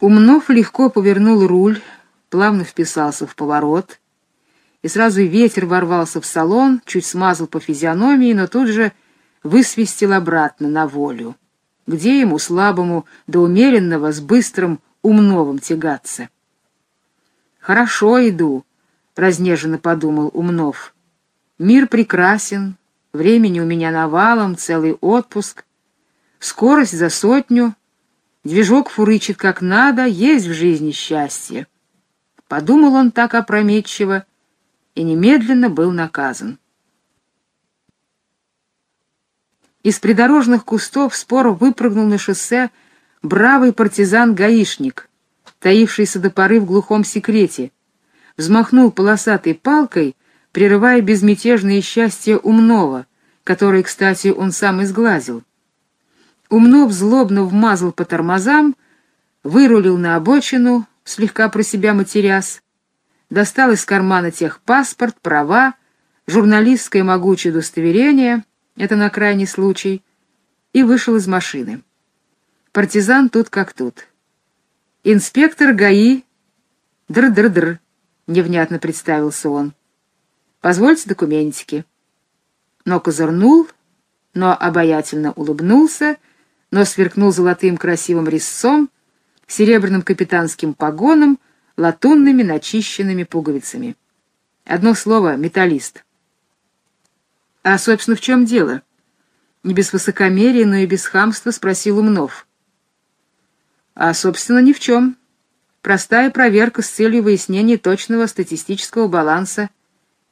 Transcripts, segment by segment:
Умнов легко повернул руль, плавно вписался в поворот, и сразу ветер ворвался в салон, чуть смазал по физиономии, но тут же высвистел обратно на волю. Где ему, слабому, до умеренного, с быстрым умновым тягаться? «Хорошо иду», — разнеженно подумал Умнов. «Мир прекрасен, времени у меня навалом, целый отпуск, скорость за сотню, движок фурычит как надо, есть в жизни счастье». Подумал он так опрометчиво и немедленно был наказан. Из придорожных кустов споро выпрыгнул на шоссе бравый партизан-гаишник, таившийся до поры в глухом секрете, взмахнул полосатой палкой, прерывая безмятежное счастье умного, которое, кстати, он сам изглазил. Умнов злобно вмазал по тормозам, вырулил на обочину, слегка про себя матерясь, достал из кармана техпаспорт, права, журналистское могучее удостоверение, это на крайний случай, и вышел из машины. Партизан тут как тут. Инспектор ГАИ др-др-др, невнятно представился он. Позвольте документики. Но козырнул, но обаятельно улыбнулся, но сверкнул золотым красивым резцом, серебряным капитанским погоном, латунными начищенными пуговицами. Одно слово — металлист. А, собственно, в чем дело? Не без высокомерия, но и без хамства спросил Умнов. А, собственно, ни в чем. Простая проверка с целью выяснения точного статистического баланса.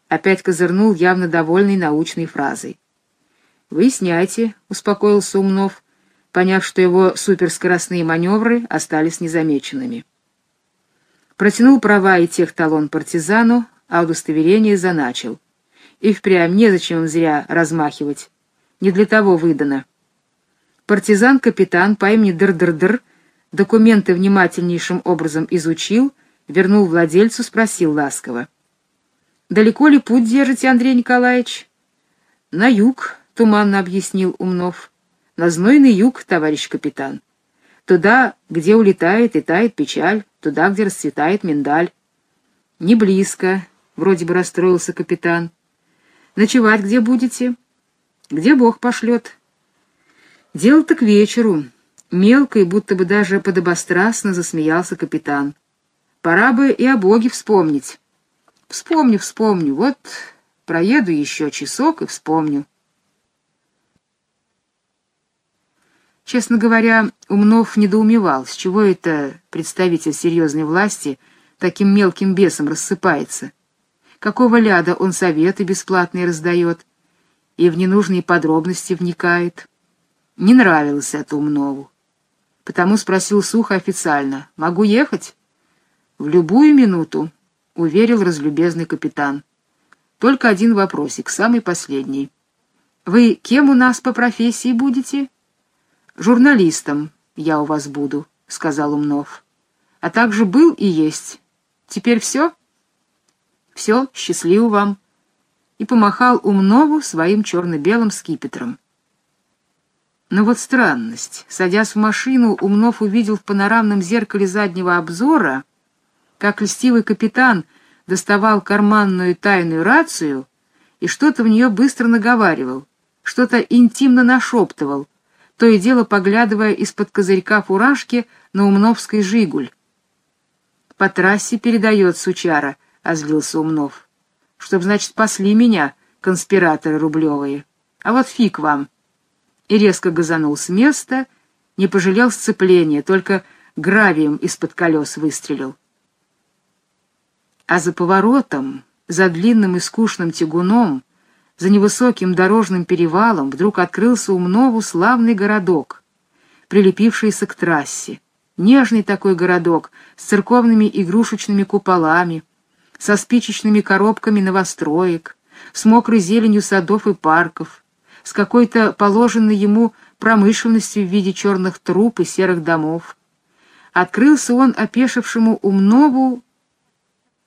Опять козырнул явно довольный научной фразой. «Выясняйте», — успокоился Умнов, поняв, что его суперскоростные маневры остались незамеченными протянул права и тех талон партизану, а удостоверение заначил. И впрямь незачем зря размахивать. Не для того выдано. Партизан-капитан по имени Др-Др-Др документы внимательнейшим образом изучил, вернул владельцу, спросил ласково. «Далеко ли путь держите, Андрей Николаевич?» «На юг», — туманно объяснил Умнов. «На знойный юг, товарищ капитан. Туда, где улетает и тает печаль, туда, где расцветает миндаль. Не близко, вроде бы расстроился капитан. Ночевать где будете? Где Бог пошлет? Дело-то к вечеру. Мелко и будто бы даже подобострастно засмеялся капитан. Пора бы и о Боге вспомнить. Вспомню, вспомню. Вот проеду еще часок и вспомню. Честно говоря, Умнов недоумевал, с чего это представитель серьезной власти таким мелким бесом рассыпается. Какого ляда он советы бесплатные раздает и в ненужные подробности вникает. Не нравилось это Умнову. Потому спросил сухо официально, «Могу ехать?» «В любую минуту», — уверил разлюбезный капитан. «Только один вопросик, самый последний. Вы кем у нас по профессии будете?» «Журналистом я у вас буду», — сказал Умнов. «А также был и есть. Теперь все?» «Все, счастливо вам». И помахал Умнову своим черно-белым скипетром. Но вот странность. Садясь в машину, Умнов увидел в панорамном зеркале заднего обзора, как льстивый капитан доставал карманную тайную рацию и что-то в нее быстро наговаривал, что-то интимно нашептывал — то и дело поглядывая из-под козырька фуражки на Умновской «Жигуль». «По трассе передает сучара», — озлился Умнов. «Чтоб, значит, пасли меня, конспираторы рублевые. А вот фиг вам». И резко газанул с места, не пожалел сцепления, только гравием из-под колес выстрелил. А за поворотом, за длинным и скучным тягуном, за невысоким дорожным перевалом вдруг открылся умнову славный городок, прилепившийся к трассе. Нежный такой городок с церковными игрушечными куполами, со спичечными коробками новостроек, с мокрой зеленью садов и парков, с какой-то положенной ему промышленностью в виде черных труб и серых домов. Открылся он опешившему Умнову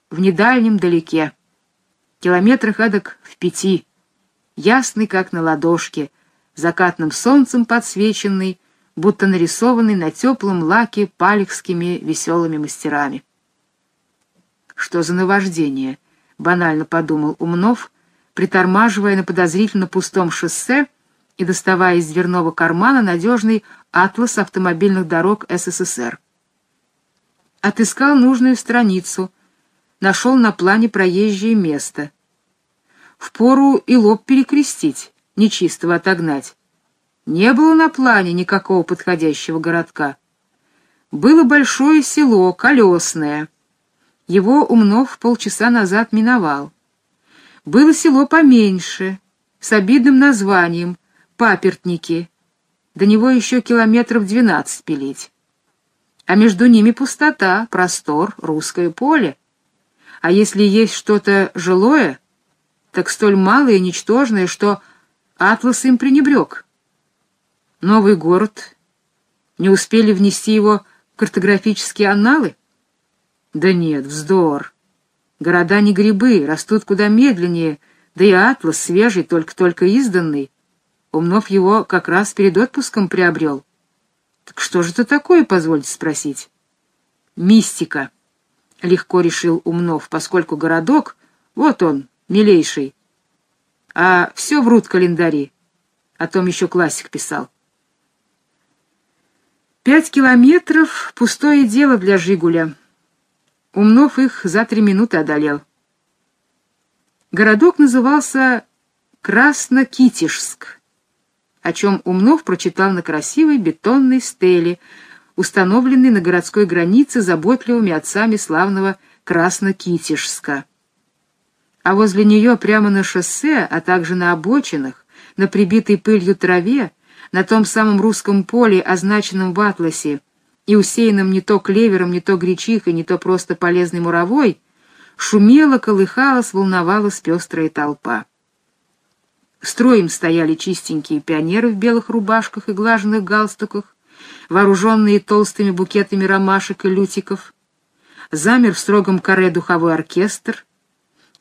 в недальнем далеке, километрах эдак в пяти, ясный, как на ладошке, закатным солнцем подсвеченный, будто нарисованный на теплом лаке палехскими веселыми мастерами. «Что за наваждение?» — банально подумал Умнов, притормаживая на подозрительно пустом шоссе и доставая из дверного кармана надежный атлас автомобильных дорог СССР. Отыскал нужную страницу, нашел на плане проезжее место. Впору и лоб перекрестить, нечистого отогнать. Не было на плане никакого подходящего городка. Было большое село, колесное. Его Умнов полчаса назад миновал. Было село поменьше, с обидным названием Папертники. До него еще километров двенадцать пилить. А между ними пустота, простор, русское поле. А если есть что-то жилое, так столь малое и ничтожное, что Атлас им пренебрег. Новый город. Не успели внести его в картографические анналы? Да нет, вздор. Города не грибы, растут куда медленнее, да и атлас свежий, только-только изданный. Умнов его как раз перед отпуском приобрел. Так что же это такое, позвольте спросить? Мистика, — легко решил Умнов, поскольку городок, вот он, милейший. А все врут календари. О том еще классик писал. Пять километров — пустое дело для Жигуля. Умнов их за три минуты одолел. Городок назывался Краснокитежск, о чем Умнов прочитал на красивой бетонной стеле, установленной на городской границе заботливыми отцами славного Краснокитежска. А возле нее прямо на шоссе, а также на обочинах, на прибитой пылью траве, на том самом русском поле, означенном в атласе, и усеянном не то клевером, не то гречихой, не то просто полезной муровой, шумела, колыхалась, волновалась пестрая толпа. Строем стояли чистенькие пионеры в белых рубашках и глаженных галстуках, вооруженные толстыми букетами ромашек и лютиков. Замер в строгом каре духовой оркестр,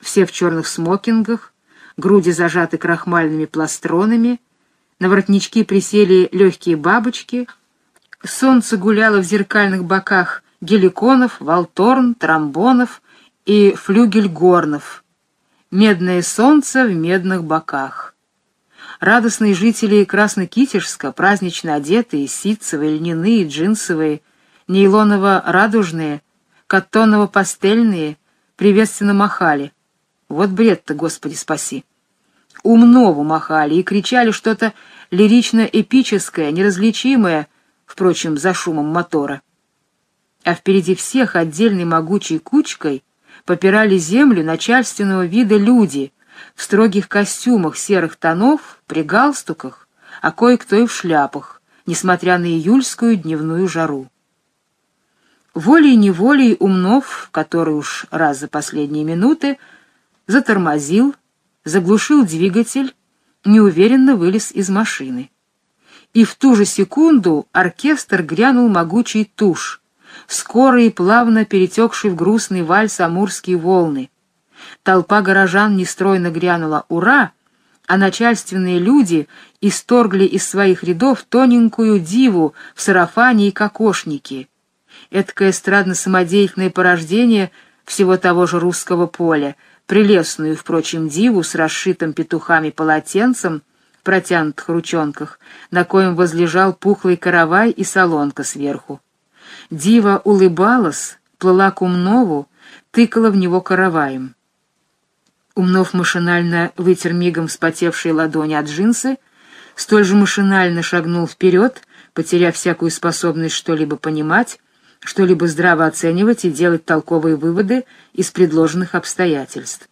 все в черных смокингах, груди зажаты крахмальными пластронами — на воротнички присели легкие бабочки, солнце гуляло в зеркальных боках геликонов, валторн, тромбонов и флюгельгорнов. Медное солнце в медных боках. Радостные жители Краснокитежска, празднично одетые, ситцевые, льняные, джинсовые, нейлоново-радужные, каттоново-пастельные, приветственно махали. Вот бред-то, Господи, спаси! умного махали и кричали что-то лирично-эпическое, неразличимое, впрочем, за шумом мотора. А впереди всех отдельной могучей кучкой попирали землю начальственного вида люди в строгих костюмах серых тонов, при галстуках, а кое-кто и в шляпах, несмотря на июльскую дневную жару. Волей-неволей Умнов, который уж раз за последние минуты затормозил, заглушил двигатель, неуверенно вылез из машины. И в ту же секунду оркестр грянул могучий тушь, скоро и плавно перетекший в грустный вальс амурские волны. Толпа горожан нестройно грянула «Ура!», а начальственные люди исторгли из своих рядов тоненькую диву в сарафане и кокошнике. Эдакое эстрадно-самодеятельное порождение всего того же русского поля — прелестную, впрочем, диву с расшитым петухами полотенцем в протянутых ручонках, на коем возлежал пухлый каравай и солонка сверху. Дива улыбалась, плыла к Умнову, тыкала в него караваем. Умнов машинально вытер мигом вспотевшие ладони от джинсы, столь же машинально шагнул вперед, потеряв всякую способность что-либо понимать, что-либо здраво оценивать и делать толковые выводы из предложенных обстоятельств.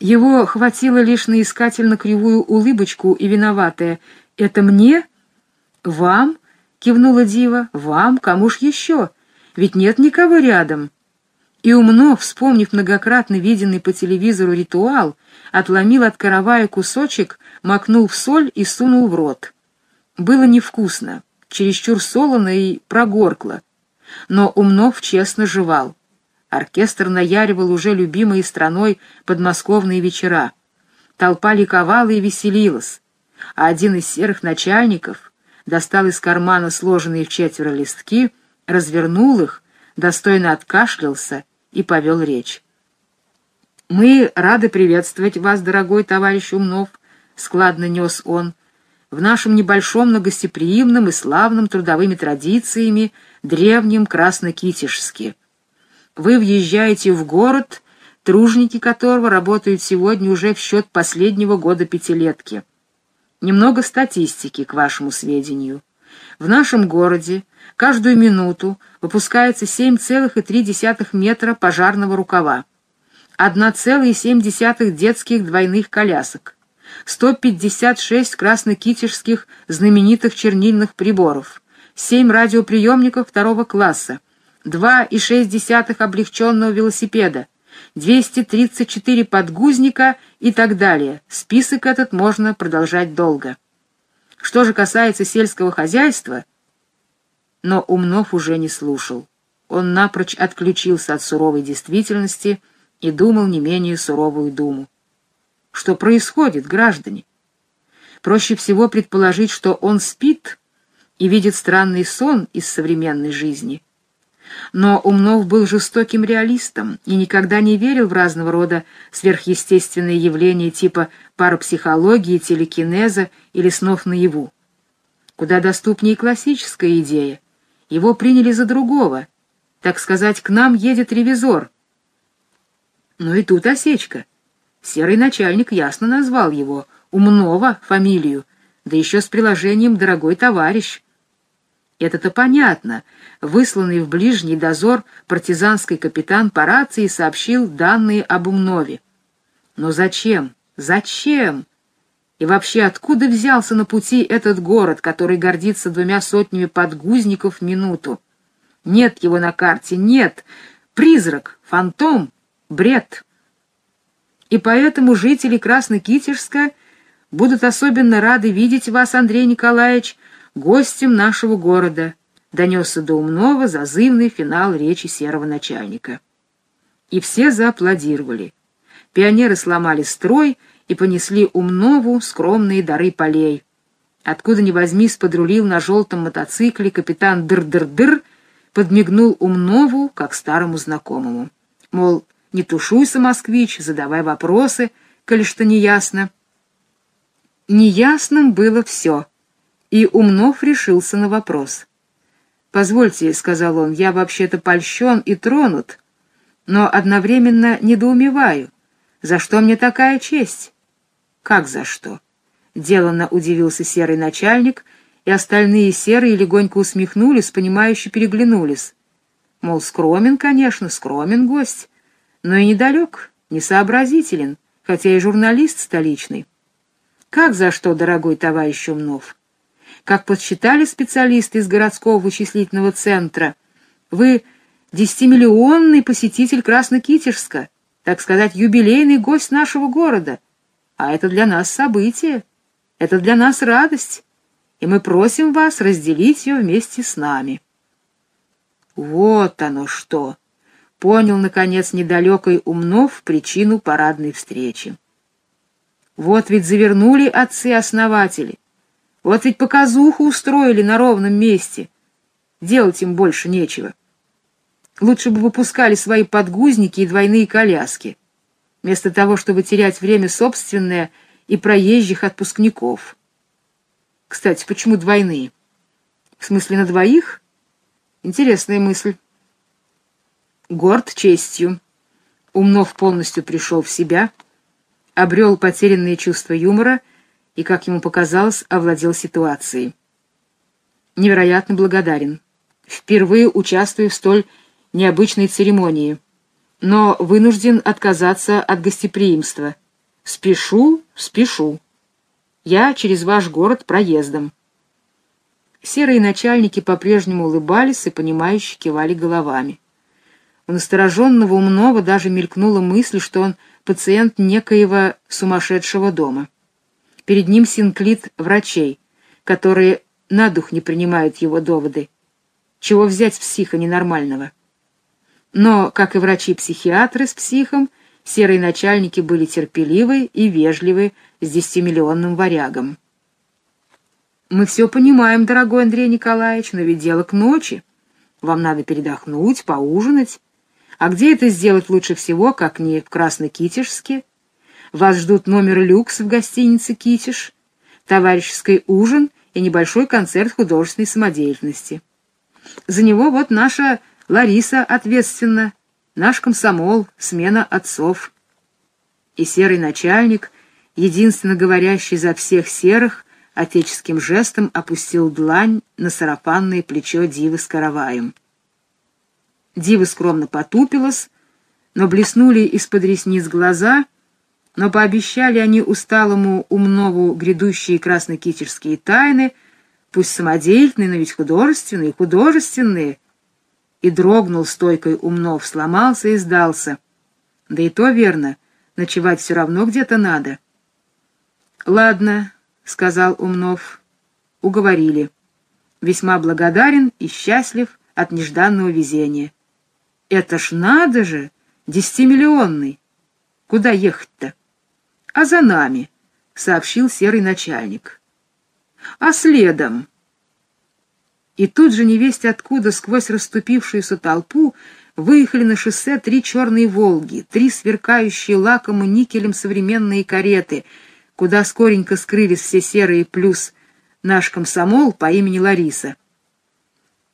Его хватило лишь на искательно кривую улыбочку и виноватое «Это мне? Вам?» — кивнула Дива. «Вам? Кому ж еще? Ведь нет никого рядом». И умно, вспомнив многократно виденный по телевизору ритуал, отломил от каравая кусочек, макнул в соль и сунул в рот. Было невкусно чересчур солоно и прогоркло. Но Умнов честно жевал. Оркестр наяривал уже любимой страной подмосковные вечера. Толпа ликовала и веселилась, а один из серых начальников, достал из кармана сложенные в четверо листки, развернул их, достойно откашлялся и повел речь. «Мы рады приветствовать вас, дорогой товарищ Умнов», — складно нес он, — «в нашем небольшом, но гостеприимном и славном трудовыми традициями древнем Краснокитежске. Вы въезжаете в город, тружники которого работают сегодня уже в счет последнего года пятилетки. Немного статистики, к вашему сведению. В нашем городе каждую минуту выпускается 7,3 метра пожарного рукава, 1,7 детских двойных колясок, 156 краснокитежских знаменитых чернильных приборов, 7 радиоприемников второго класса, 2,6 облегченного велосипеда, 234 подгузника и так далее. Список этот можно продолжать долго. Что же касается сельского хозяйства, но Умнов уже не слушал. Он напрочь отключился от суровой действительности и думал не менее суровую думу. Что происходит, граждане? Проще всего предположить, что он спит и видит странный сон из современной жизни — но Умнов был жестоким реалистом и никогда не верил в разного рода сверхъестественные явления типа парапсихологии, телекинеза или снов наяву. Куда доступнее классическая идея. Его приняли за другого. Так сказать, к нам едет ревизор. Но и тут осечка. Серый начальник ясно назвал его, Умнова, фамилию, да еще с приложением «дорогой товарищ». Это-то понятно. Высланный в ближний дозор партизанский капитан по рации сообщил данные об Умнове. Но зачем? Зачем? И вообще, откуда взялся на пути этот город, который гордится двумя сотнями подгузников в минуту? Нет его на карте, нет. Призрак, фантом, бред. И поэтому жители Краснокитежска будут особенно рады видеть вас, Андрей Николаевич, гостем нашего города, донесся до умного зазывный финал речи серого начальника. И все зааплодировали. Пионеры сломали строй и понесли умнову скромные дары полей. Откуда ни возьмись подрулил на желтом мотоцикле капитан Дыр-Дыр-Дыр, подмигнул умнову, как старому знакомому. Мол, не тушуйся, москвич, задавай вопросы, коли что неясно. Неясным было все — и Умнов решился на вопрос. «Позвольте», — сказал он, — «я вообще-то польщен и тронут, но одновременно недоумеваю. За что мне такая честь?» «Как за что?» — деланно удивился серый начальник, и остальные серые легонько усмехнулись, понимающе переглянулись. Мол, скромен, конечно, скромен гость, но и недалек, несообразителен, хотя и журналист столичный. «Как за что, дорогой товарищ Умнов?» Как подсчитали специалисты из городского вычислительного центра, вы десятимиллионный посетитель Краснокитежска, так сказать, юбилейный гость нашего города. А это для нас событие, это для нас радость, и мы просим вас разделить ее вместе с нами. Вот оно что! Понял, наконец, недалекой Умнов причину парадной встречи. Вот ведь завернули отцы-основатели — вот ведь показуху устроили на ровном месте. Делать им больше нечего. Лучше бы выпускали свои подгузники и двойные коляски, вместо того, чтобы терять время собственное и проезжих отпускников. Кстати, почему двойные? В смысле, на двоих? Интересная мысль. Горд честью. Умнов полностью пришел в себя, обрел потерянные чувства юмора — и, как ему показалось, овладел ситуацией. Невероятно благодарен. Впервые участвую в столь необычной церемонии, но вынужден отказаться от гостеприимства. Спешу, спешу. Я через ваш город проездом. Серые начальники по-прежнему улыбались и, понимающе кивали головами. У настороженного умного даже мелькнула мысль, что он пациент некоего сумасшедшего дома. Перед ним синклит врачей, которые на дух не принимают его доводы. Чего взять с психа ненормального? Но, как и врачи-психиатры с психом, серые начальники были терпеливы и вежливы с десятимиллионным варягом. Мы все понимаем, дорогой Андрей Николаевич, но ведь дело к ночи. Вам надо передохнуть, поужинать. А где это сделать лучше всего, как не в Краснокитежске? Вас ждут номер люкс в гостинице «Китеж», товарищеский ужин и небольшой концерт художественной самодеятельности. За него вот наша Лариса ответственна, наш комсомол, смена отцов. И серый начальник, единственно говорящий за всех серых, отеческим жестом опустил длань на сарафанное плечо Дивы с караваем. Дива скромно потупилась, но блеснули из-под ресниц глаза, но пообещали они усталому умнову грядущие краснокитерские тайны, пусть самодеятельные, но ведь художественные, художественные. И дрогнул стойкой умнов, сломался и сдался. Да и то верно, ночевать все равно где-то надо. Ладно, — сказал Умнов. Уговорили. Весьма благодарен и счастлив от нежданного везения. Это ж надо же, десятимиллионный. Куда ехать-то? А за нами, — сообщил серый начальник. А следом... И тут же невесть откуда сквозь расступившуюся толпу выехали на шоссе три черные «Волги», три сверкающие лаком и никелем современные кареты — куда скоренько скрылись все серые плюс наш комсомол по имени Лариса.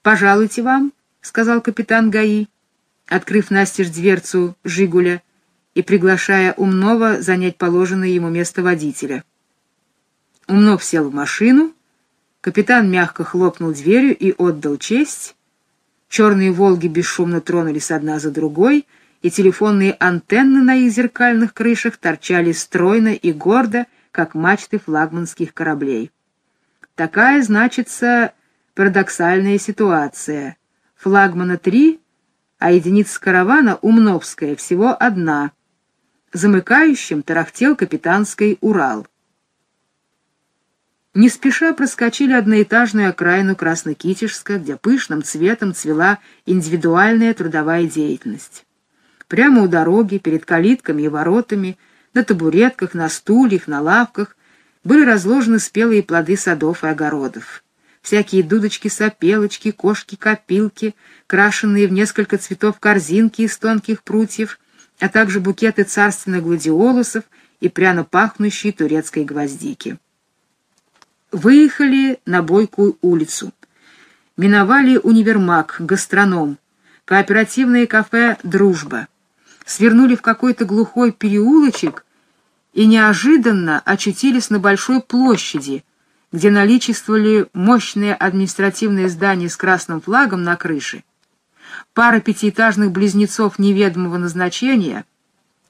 «Пожалуйте вам», — сказал капитан ГАИ, открыв настежь дверцу «Жигуля» и приглашая Умнова занять положенное ему место водителя. Умнов сел в машину, капитан мягко хлопнул дверью и отдал честь. Черные «Волги» бесшумно тронулись одна за другой, и телефонные антенны на их зеркальных крышах торчали стройно и гордо, как мачты флагманских кораблей. Такая, значится, парадоксальная ситуация. Флагмана три, а единица каравана Умновская всего одна. Замыкающим тарахтел капитанский Урал. Не спеша проскочили одноэтажную окраину Краснокитежска, где пышным цветом цвела индивидуальная трудовая деятельность. Прямо у дороги, перед калитками и воротами — на табуретках, на стульях, на лавках были разложены спелые плоды садов и огородов. Всякие дудочки-сопелочки, кошки-копилки, крашенные в несколько цветов корзинки из тонких прутьев, а также букеты царственных гладиолусов и пряно пахнущие турецкой гвоздики. Выехали на Бойкую улицу. Миновали универмаг, гастроном, кооперативное кафе «Дружба» свернули в какой-то глухой переулочек и неожиданно очутились на большой площади, где наличествовали мощные административные здания с красным флагом на крыше, пара пятиэтажных близнецов неведомого назначения,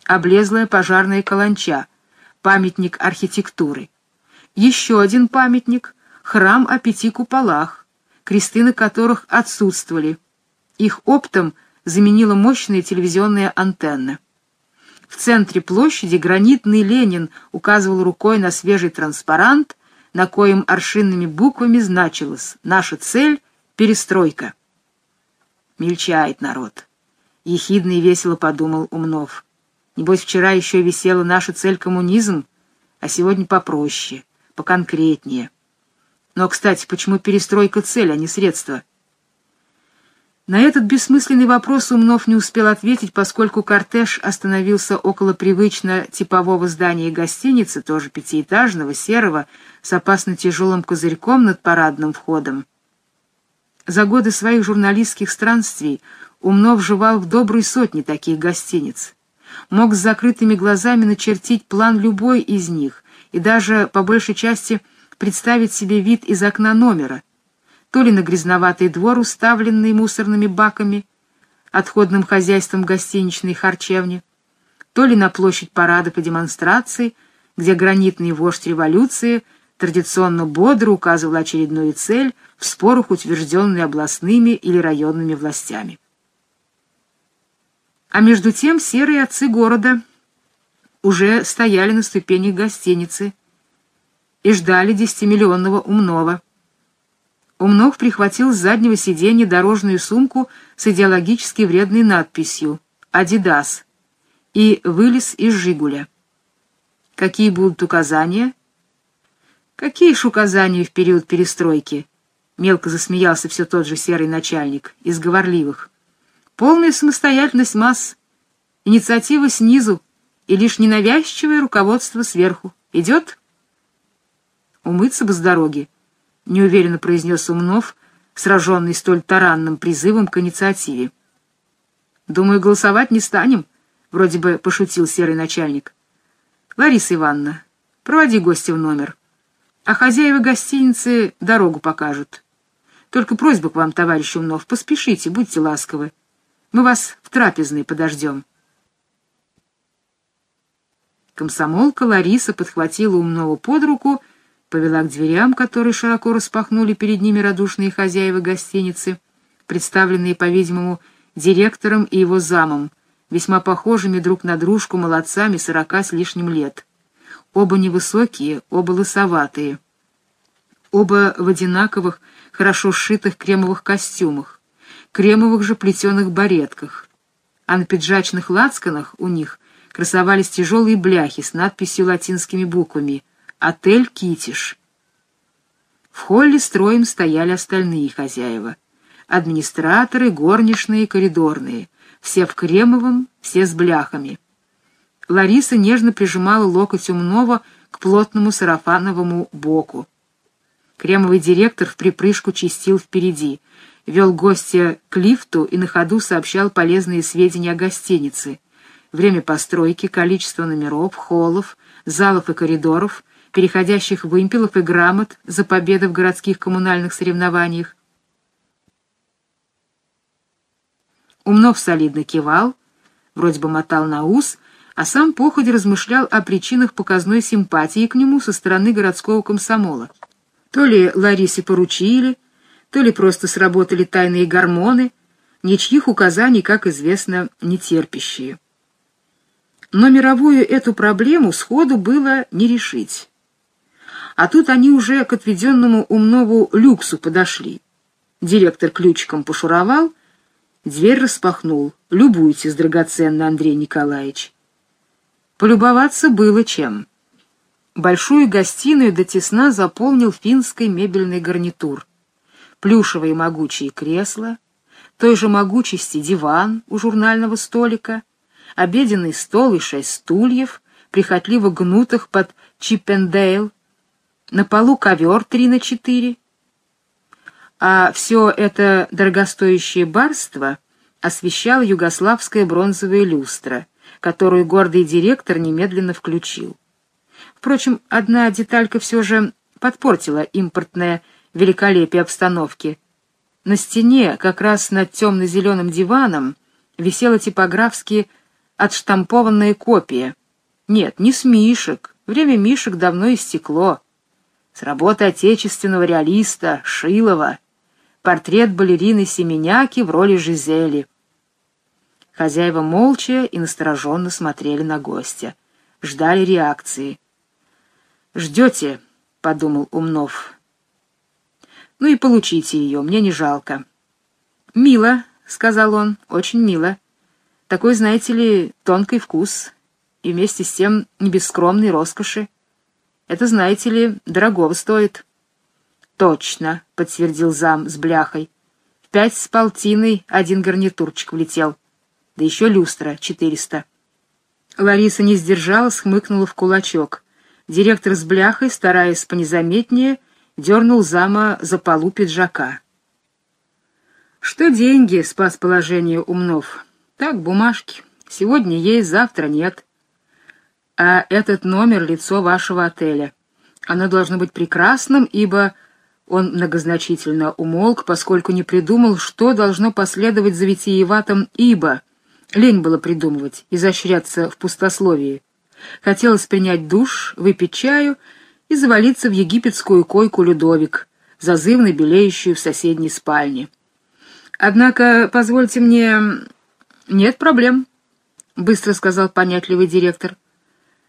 облезлая пожарная каланча, памятник архитектуры, еще один памятник — храм о пяти куполах, кресты на которых отсутствовали. Их оптом заменила мощная телевизионная антенна. В центре площади гранитный Ленин указывал рукой на свежий транспарант, на коем аршинными буквами значилось «Наша цель — перестройка». Мельчает народ. Ехидно и весело подумал Умнов. Небось, вчера еще висела наша цель — коммунизм, а сегодня попроще, поконкретнее. Но, кстати, почему перестройка цель, а не средство? На этот бессмысленный вопрос Умнов не успел ответить, поскольку кортеж остановился около привычно типового здания гостиницы, тоже пятиэтажного, серого, с опасно тяжелым козырьком над парадным входом. За годы своих журналистских странствий Умнов жевал в доброй сотне таких гостиниц. Мог с закрытыми глазами начертить план любой из них и даже, по большей части, представить себе вид из окна номера — то ли на грязноватый двор, уставленный мусорными баками, отходным хозяйством гостиничной харчевни, то ли на площадь парадов и демонстраций, где гранитный вождь революции традиционно бодро указывал очередную цель в спорах, утвержденной областными или районными властями. А между тем серые отцы города уже стояли на ступенях гостиницы и ждали десятимиллионного умного. Умнов прихватил с заднего сиденья дорожную сумку с идеологически вредной надписью «Адидас» и вылез из «Жигуля». «Какие будут указания?» Какие ж указания в период перестройки? Мелко засмеялся все тот же серый начальник, из говорливых. Полная самостоятельность масс, инициатива снизу и лишь ненавязчивое руководство сверху. Идет? Умыться бы с дороги, — неуверенно произнес Умнов, сраженный столь таранным призывом к инициативе. «Думаю, голосовать не станем», — вроде бы пошутил серый начальник. «Лариса Ивановна, проводи гостя в номер, а хозяева гостиницы дорогу покажут». Только просьба к вам, товарищ Умнов, поспешите, будьте ласковы. Мы вас в трапезной подождем. Комсомолка Лариса подхватила Умного под руку, повела к дверям, которые широко распахнули перед ними радушные хозяева гостиницы, представленные, по-видимому, директором и его замом, весьма похожими друг на дружку молодцами сорока с лишним лет. Оба невысокие, оба лысоватые. Оба в одинаковых, хорошо сшитых кремовых костюмах, кремовых же плетеных баретках, а на пиджачных лацканах у них красовались тяжелые бляхи с надписью латинскими буквами «Отель Китиш». В холле строем стояли остальные хозяева. Администраторы, горничные, коридорные. Все в кремовом, все с бляхами. Лариса нежно прижимала локоть умного к плотному сарафановому боку. Кремовый директор в припрыжку чистил впереди, вел гостя к лифту и на ходу сообщал полезные сведения о гостинице. Время постройки, количество номеров, холлов, залов и коридоров, переходящих вымпелов и грамот за победы в городских коммунальных соревнованиях. Умнов солидно кивал, вроде бы мотал на ус, а сам походе размышлял о причинах показной симпатии к нему со стороны городского комсомола. То ли Ларисе поручили, то ли просто сработали тайные гормоны, ничьих указаний, как известно, не терпящие. Но мировую эту проблему сходу было не решить. А тут они уже к отведенному умному люксу подошли. Директор ключиком пошуровал, дверь распахнул. «Любуйтесь, драгоценный Андрей Николаевич». Полюбоваться было чем. Большую гостиную до тесна заполнил финский мебельный гарнитур. Плюшевые могучие кресла, той же могучести диван у журнального столика, обеденный стол и шесть стульев, прихотливо гнутых под чиппендейл, на полу ковер три на четыре. А все это дорогостоящее барство освещала югославская бронзовая люстра, которую гордый директор немедленно включил. Впрочем, одна деталька все же подпортила импортное великолепие обстановки. На стене, как раз над темно-зеленым диваном, висела типографски отштампованная копия. Нет, не с Мишек, время Мишек давно истекло. С работы отечественного реалиста Шилова. Портрет балерины Семеняки в роли Жизели. Хозяева молча и настороженно смотрели на гостя. Ждали реакции. «Ждете», — подумал Умнов. «Ну и получите ее, мне не жалко». «Мило», — сказал он, — «очень мило. Такой, знаете ли, тонкий вкус и вместе с тем не без скромной роскоши. Это, знаете ли, дорогого стоит». «Точно», — подтвердил зам с бляхой. «В пять с полтиной один гарнитурчик влетел. Да еще люстра четыреста». Лариса не сдержалась, хмыкнула в кулачок. Директор с бляхой, стараясь понезаметнее, дернул зама за полу пиджака. Что деньги, спас положение Умнов. Так, бумажки. Сегодня есть, завтра нет. А этот номер — лицо вашего отеля. Оно должно быть прекрасным, ибо... Он многозначительно умолк, поскольку не придумал, что должно последовать за витиеватым «ибо». Лень было придумывать, изощряться в пустословии. Хотелось принять душ, выпить чаю и завалиться в египетскую койку Людовик, зазывно белеющую в соседней спальне. «Однако, позвольте мне...» «Нет проблем», — быстро сказал понятливый директор.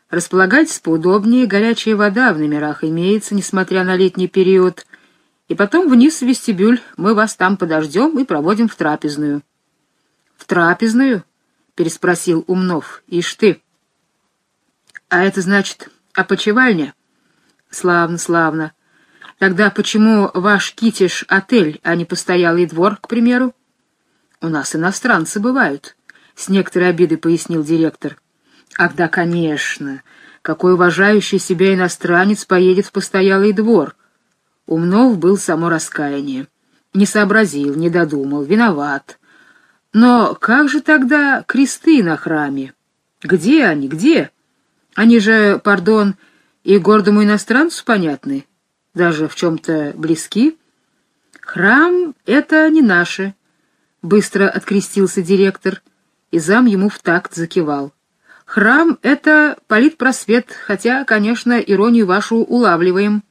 «Располагайтесь поудобнее, горячая вода в номерах имеется, несмотря на летний период, и потом вниз в вестибюль, мы вас там подождем и проводим в трапезную». «В трапезную?» — переспросил Умнов. «Ишь ты!» «А это значит опочивальня?» Славно, славно. Тогда почему ваш китиш — отель, а не постоялый двор, к примеру? У нас иностранцы бывают, — с некоторой обидой пояснил директор. Ах да, конечно. Какой уважающий себя иностранец поедет в постоялый двор? Умнов был само раскаяние. Не сообразил, не додумал, виноват. Но как же тогда кресты на храме? Где они, где? Они же, пардон, и гордому иностранцу понятны, даже в чем-то близки. Храм — это не наше, — быстро открестился директор, и зам ему в такт закивал. Храм — это политпросвет, хотя, конечно, иронию вашу улавливаем.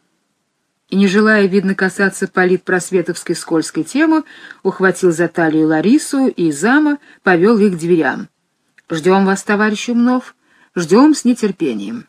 И, не желая, видно, касаться политпросветовской скользкой темы, ухватил за талию Ларису и зама повел их к дверям. «Ждем вас, товарищ Умнов, ждем с нетерпением».